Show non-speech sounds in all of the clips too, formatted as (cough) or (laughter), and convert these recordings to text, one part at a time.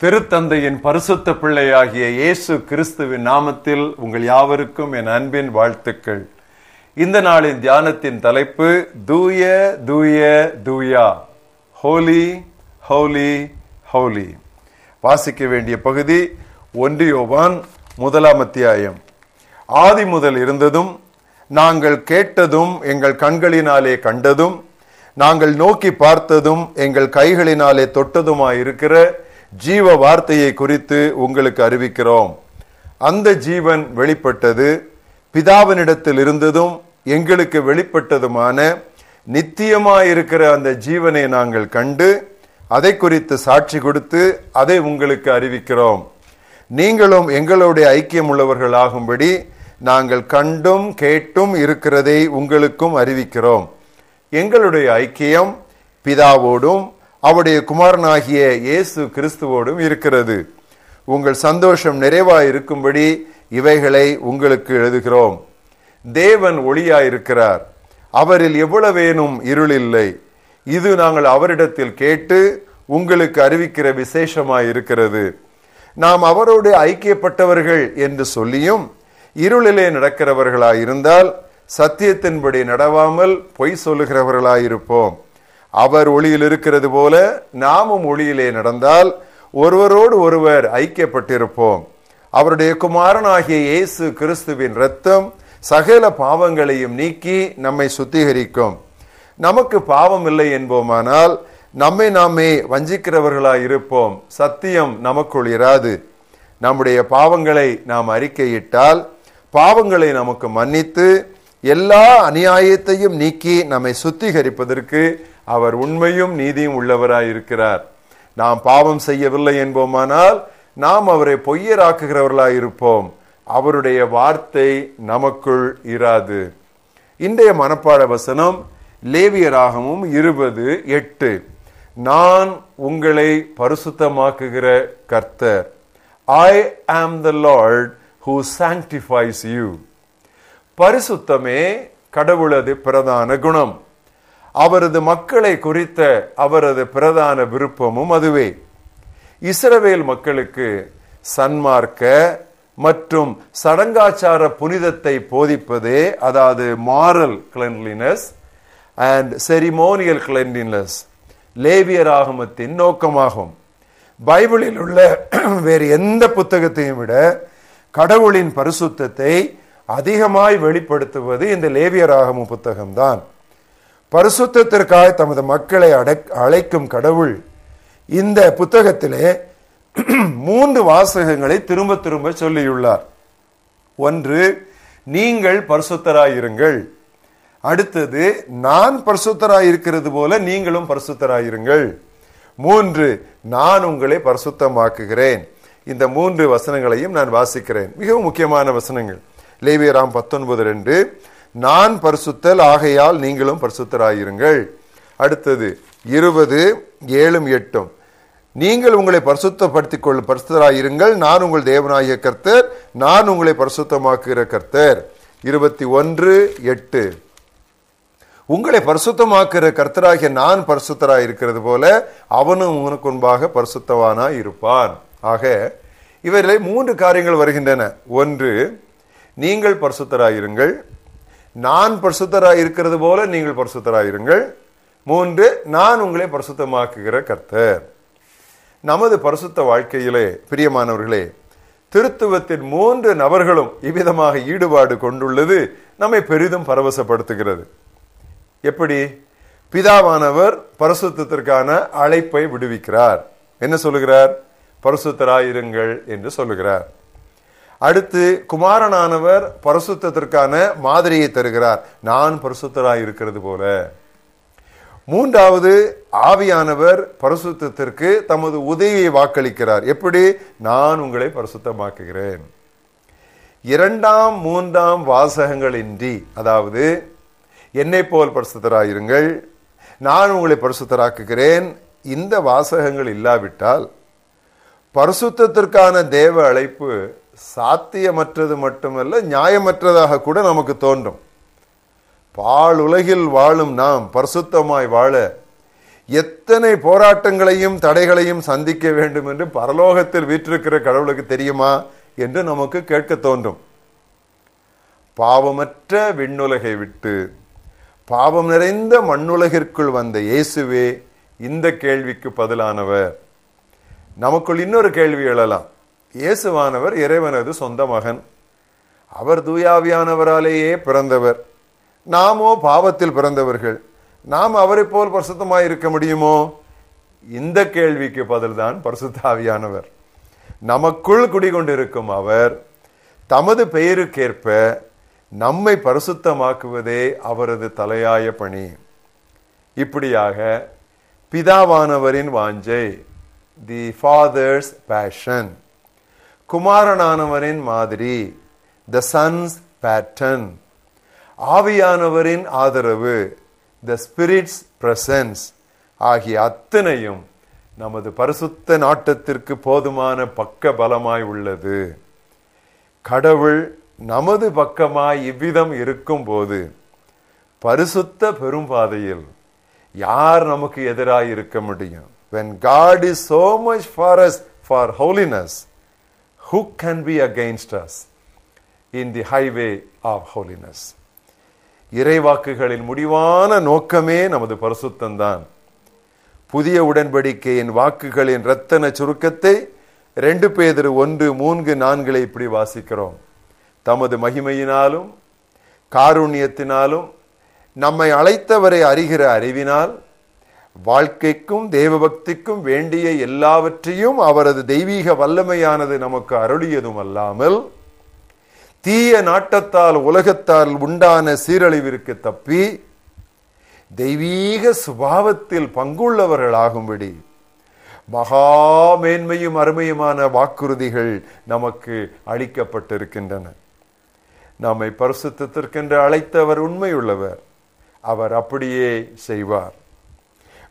திருத்தந்தையின் பரிசுத்த பிள்ளையாகிய இயேசு கிறிஸ்துவின் நாமத்தில் உங்கள் யாவருக்கும் என் அன்பின் வாழ்த்துக்கள். இந்த நாளின் தியானத்தின் தலைப்பு தூய தூய தூயா. ஹோலி ஹோலி ஹோலி வாசிக்க வேண்டிய பகுதி ஒன்றியோவான் முதலாம் அத்தியாயம். ஆதி முதல் இருந்ததும் நாங்கள் கேட்டதும் எங்கள் கண்களினாலே கண்டதும் நாங்கள் நோக்கி பார்த்ததும் எங்கள் கைகளினாலே தொட்டதுமாயிருக்கிற ஜீவ வார்த்தையை குறித்து உங்களுக்கு அறிவிக்கிறோம். அந்த ஜீவன் வெளிப்பட்டது பிதாவினிடத்தில் இருந்ததும் எங்களுக்கு வெளிப்பட்டதுமான நித்தியமாயிருக்கிற அந்த ஜீவனை நாங்கள் கண்டு அதை குறித்து சாட்சி கொடுத்து அதை உங்களுக்கு அறிவிக்கிறோம். நீங்களும் எங்களுடைய ஐக்கியம் உள்ளவர்களாகும்படி நாங்கள் கண்டும் கேட்டும் இருக்கிறதை உங்களுக்கும் அறிவிக்கிறோம். எங்களுடைய ஐக்கியம் பிதாவோடும் அவருடைய குமாரனாகிய இயேசு கிறிஸ்துவோடும் இருக்கிறது. உங்கள் சந்தோஷம் நிறைவாய் இருக்கும்படி இவைகளை உங்களுக்கு எழுதுகிறோம். தேவன் ஒளியாயிருக்கிறார். அவரில் எவ்வளவேனும் இருள் இல்லை இது நாங்கள் அவரிடத்தில் கேட்டு உங்களுக்கு அறிவிக்கிற விசேஷமாய் இருக்கிறது நாம் அவரோடு ஐக்கியப்பட்டவர்கள் என்று சொல்லியும் இருளிலே நடக்கிறவர்களாயிருந்தால் சத்தியத்தின்படி நடவாமல் பொய் சொல்லுகிறவர்களாயிருப்போம். அவர் ஒளியில் இருக்கிறது போல நாமும் ஒளியிலே நடந்தால் ஒருவரோடு ஒருவர் ஐக்கியப்பட்டிருப்போம். அவருடைய குமாரனாகிய இயேசு கிறிஸ்துவின் ரத்தம் சகல பாவங்களையும் நீக்கி நம்மை சுத்திகரிக்கும். நமக்கு பாவம் இல்லை என்போமானால் நம்மை நாமே வஞ்சிக்கிறவர்களாய் இருப்போம். சத்தியம் நமக்குள் இராது. நம்முடைய பாவங்களை நாம் அறிக்கையிட்டால் பாவங்களை நமக்கு மன்னித்து எல்லா அநியாயத்தையும் நீக்கி நம்மை சுத்திகரிப்பதற்கு அவர் உண்மையும் நீதியும் உள்ளவராய் இருக்கிறார் நாம் பாவம் செய்யவில்லை என்போமானால் நாம் அவரை பொய்யராக்குகிறவர்களாய் இருப்போம் அவருடைய வார்த்தை நமக்குள் இராது. இன்றைய மனப்பாட வசனம் லேவியராகமும் இருபது எட்டு. நான் உங்களை பரிசுத்தமாக்குகிற கர்த்தர். I am the Lord who sanctifies you பரிசுத்தமே கடவுளது பிரதான குணம். அவரது மக்களை குறித்த அவரது பிரதான விருப்பமும் அதுவே. இஸ்ரவேல் மக்களுக்கு சன்மார்க்க மற்றும் சடங்காச்சார புனிதத்தை போதிப்பதே அதாவது moral cleanliness and ceremonial cleanliness லேவியராகமத்தின் நோக்கமாகும். பைபிளில் உள்ள (clears throat) வேறு எந்த புத்தகத்தையும் விட கடவுளின் பரிசுத்தத்தை அதிகமாய் வெளிப்படுத்துவது இந்த லேவியராகம புத்தகம்தான். பரிசுத்திற்காய் தமது மக்களை அழைக்கும் கடவுள். இந்த புத்தகத்திலே (clears throat) மூன்று வாசகங்களை திரும்ப திரும்ப சொல்லியுள்ளார். ஒன்று நீங்கள் பரிசுத்தராயிருங்கள். அடுத்தது நான் பரிசுத்தராயிருக்கிறது போல நீங்களும் பரிசுத்தராயிருங்கள். மூன்று நான் உங்களை பரிசுத்தமாக்குகிறேன். இந்த மூன்று வசனங்களையும் நான் வாசிக்கிறேன். மிகவும் முக்கியமான வசனங்கள். லேவியராம் பத்தொன்பது ரெண்டு நான் பரிசுத்தல் ஆகையால் நீங்களும் பரிசுத்தராயிருங்கள். அடுத்தது இருபது ஏழும் எட்டும். நீங்கள் உங்களை பரிசுத்தப்படுத்திக் கொள்ள பரிசுத்தராயிருங்கள். நான் உங்கள் தேவனாகிய கர்த்தர் நான் உங்களை பரிசுத்தமாக்குகிற கர்த்தர். இருபத்தி ஒன்று எட்டு. உங்களை பரிசுத்தமாக்குற கர்த்தராகிய நான் பரிசுத்தராய் இருக்கிறது போல அவனும் உனக்கு முன்பாக பரிசுத்தவானாய் இருப்பான் ஆக இவரில் மூன்று காரியங்கள் வருகின்றன. ஒன்று நீங்கள் பரிசுத்தராயிருங்கள். நான் பரிசுத்தராய் இருக்கிறது போல நீங்கள் பரிசுத்தராயிருங்கள். மூன்று நான் உங்களை பரிசுத்தமாக்குகிற கர்த்தர். நமது பரிசுத்த வாழ்க்கையிலே பிரியமானவர்களே திருத்துவத்தின் மூன்று நபர்களும் இவ்விதமாக ஈடுபாடு கொண்டுள்ளது நம்மை பெரிதும் பரவசப்படுத்துகிறது. எப்படி? பிதாவானவர் பரிசுத்திற்கான அழைப்பை விடுவிக்கிறார். என்ன சொல்லுகிறார்? பரிசுத்தராயிருங்கள் என்று சொல்லுகிறார். அடுத்து குமாரனானவர் பரிசுத்திற்கான மாதிரியை தருகிறார். நான் பரிசுத்தராய் இருக்கிறது போல. மூன்றாவது ஆவியானவர் பரிசுத்திற்கு தமது உதவியை வாக்களிக்கிறார். எப்படி? நான் உங்களை பரிசுத்தமாக்குகிறேன். இரண்டாம் மூன்றாம் வாசகங்களின்றி அதாவது என்னை போல் பரிசுத்தராயிருங்கள் நான் உங்களை பரிசுத்தராக்குகிறேன். இந்த வாசகங்கள் இல்லாவிட்டால் பரிசுத்திற்கான தேவ அழைப்பு சாத்தியமற்றது மட்டுமல்ல நியாயமற்றதாக கூட நமக்கு தோன்றும். பால் உலகில் வாழும் நாம் பரிசுத்தமாய் வாழ எத்தனை போராட்டங்களையும் தடைகளையும் சந்திக்க வேண்டும் என்று பரலோகத்தில் வீற்றிருக்கிற கடவுளுக்கு தெரியுமா என்று நமக்கு கேட்க தோன்றும். பாவமற்ற விண்ணுலகை விட்டு பாவம் நிறைந்த மண்ணுலகிற்குள் வந்த இயேசுவே இந்த கேள்விக்கு பதிலானவர். நமக்குள் இன்னொரு கேள்வி எழலாம். இயேசுவானவர் இறைவனது சொந்த மகன். அவர் தூயாவியானவராலேயே பிறந்தவர். நாமோ பாவத்தில் பிறந்தவர்கள். நாம் அவரை போல் பரிசுத்தமாய் இருக்க முடியுமோ? இந்த கேள்விக்கு பதில்தான் பரிசுத்தாவியானவர். நமக்குள் குடிகொண்டிருக்கும் அவர் தமது பெயருக்கேற்ப நம்மை பரிசுத்தமாக்குவதே அவரது தலையாய பணி. இப்படியாக பிதாவானவரின் வாஞ்சை தி ஃபாதர்ஸ் பேஷன் குமாரனானவரின் மாதிரி. த சன்ஸ் பேட்டன் ஆவியானவரின் ஆதரவு. த ஸ்பிரிட்ஸ் பிரசன்ஸ் ஆகிய அத்தனையும் நமது பரிசுத்த நாட்டத்திற்கு போதுமான பக்க பலமாய் உள்ளது. கடவுள் நமது பக்கமாய் இவ்விதம் இருக்கும் போது பரிசுத்த பெரும்பாதையில் யார் நமக்கு எதிராக இருக்க முடியும்? When god is so much for us for holiness who can be against us in the highway of holiness? இறைவாக்குகளின் முடிவான நோக்கமே நமது பரிசுத்தந்தான். புதிய உடன்படிக்கையின் வாக்குகளின் இரத்தன சுருக்கத்தை ரெண்டு பேதர் ஒன்று மூன்று நான்களை இப்படி வாசிக்கிறோம். தமது மகிமையினாலும் காருண்யத்தினாலும் நம்மை அழைத்தவரை அறிகிற அறிவினால் வாழ்க்கைக்கும் தேவபக்திக்கும் வேண்டிய எல்லாவற்றையும் அவரது தெய்வீக வல்லமையானது நமக்கு அருளியதும் அல்லாமல் தீய நாட்டத்தால் உலகத்தால் உண்டான சீரழிவிற்கு தப்பி தெய்வீக சுபாவத்தில் பங்குள்ளவர்களாகும்படி மகா மேன்மையும் அருமையுமான வாக்குறுதிகள் நமக்கு அளிக்கப்பட்டிருக்கின்றன. நம்மை பரிசுத்திற்கென்று அழைத்தவர் உண்மையுள்ளவர். அவர் அப்படியே செய்வார்.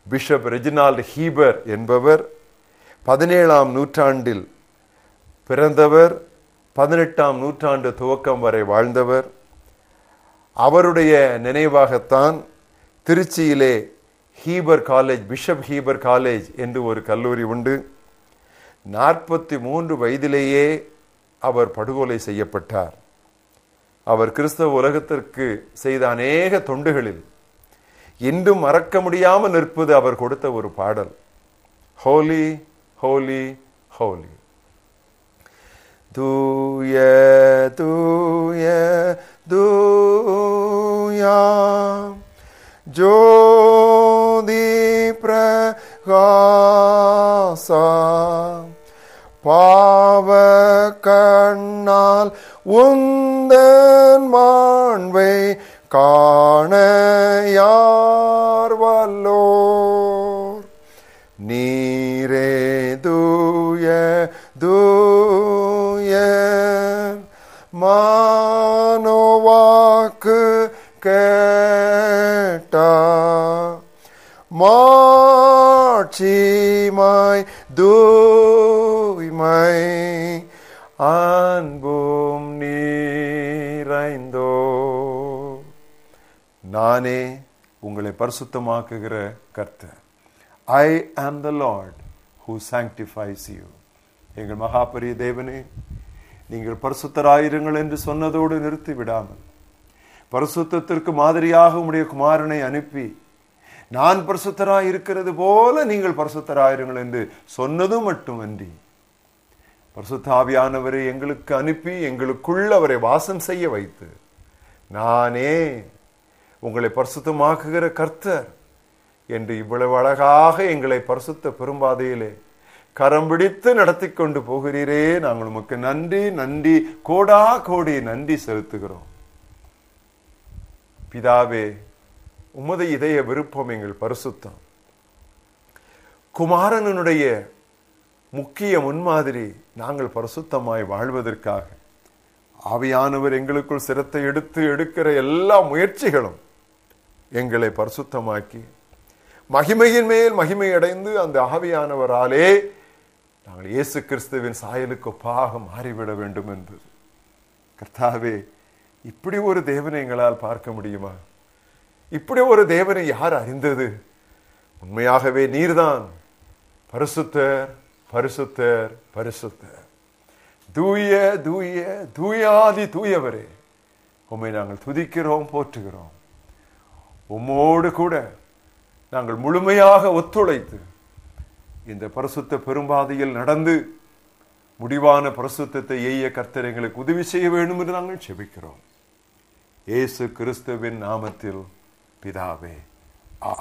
பிஷப் ரெஜினால்ட் ஹீபர் என்பவர் பதினேழாம் நூற்றாண்டில் பிறந்தவர் பதினெட்டாம் நூற்றாண்டு துவக்கம் வரை வாழ்ந்தவர். அவருடைய நினைவாகத்தான் திருச்சியிலே Heber college Bishop Heber college என்று ஒரு கல்லூரி உண்டு. நாற்பத்தி மூன்று வயதிலேயே அவர் படுகொலை செய்யப்பட்டார். அவர் கிறிஸ்தவ உலகத்திற்கு செய்த அநேக தொண்டுகளில் இன்றும் மறக்க முடியாமல் நிற்பது அவர் கொடுத்த ஒரு பாடல். ஹோலி ஹோலி ஹோலி தூய தூய தூயா. ஜோதி பிரகாசா. பாவ கண்ணால் உந்தன் மாண்பை காண யார் நீரே தூய தூய மானோவாக்கு கேட்டா. மாட்சிமாய் தூய்மை அன்பும் நீரைந்தோ நானே உங்களை பரிசுத்தமாக்குகிற கர்த்தர். I am the Lord who sanctifies you எங்கள் மகாபரிய தேவனே நீங்கள் பரிசுத்தராயிருங்கள் என்று சொன்னதோடு நிறுத்தி விடாமல் பரிசுத்தத்திற்கு மாதிரியாக உடைய குமாரனை அனுப்பி நான் பரிசுத்தராய் இருக்கிறது போல நீங்கள் பரிசுத்தராயிருங்கள் என்று சொன்னதும் மட்டுமன்றி பரிசுத்தாவியானவரை எங்களுக்கு அனுப்பி எங்களுக்குள் அவரை வாசம் செய்ய வைத்து நானே உங்களை பரிசுத்தமாக்குகிற கர்த்தர் என்று இவ்வளவு அழகாக எங்களை பரிசுத்த பெரும்பாதையிலே கரம் பிடித்து நடத்தி கொண்டு போகிறீரே. நாங்கள் உமக்கு நன்றி நன்றி கோடா கோடி நன்றி செலுத்துகிறோம். பிதாவே உமது இதய விருப்பம் எங்கள் பரிசுத்தம். குமாரனுடைய முக்கிய முன்மாதிரி நாங்கள் பரிசுத்தமாய் வாழ்வதற்காக. ஆவியானவர் எங்களுக்குள் சிரத்தை எடுத்து எடுக்கிற எல்லா முயற்சிகளும் எங்களை பரிசுத்தமாக்கி மகிமையின் மேல் மகிமை அடைந்து அந்த ஆவியானவராலே நாங்கள் இயேசு கிறிஸ்துவின் சாயலுக்கு ஒப்பாக மாறிவிட வேண்டும் என்பது கர்த்தாவே இப்படி ஒரு தேவனை எங்களால் பார்க்க முடியுமா? இப்படி ஒரு தேவனை யார் அறிந்தது? உண்மையாகவே நீர்தான். பரிசுத்தர் பரிசுத்தர் பரிசுத்தர். தூய தூய தூயாதி தூயவரே உண்மை நாங்கள் துதிக்கிறோம் போற்றுகிறோம். உம்மோடு கூட நாங்கள் முழுமையாக ஒத்துழைத்து இந்த பரிசுத்த பெரும்பாதையில் நடந்து முடிவான பிரசுத்தத்தை எய்ய கர்த்தர் எங்களுக்கு உதவி செய்ய வேண்டும் என்று நாங்கள் செபிக்கிறோம். ஏசு கிறிஸ்துவின் நாமத்தில் பிதாவே ஆ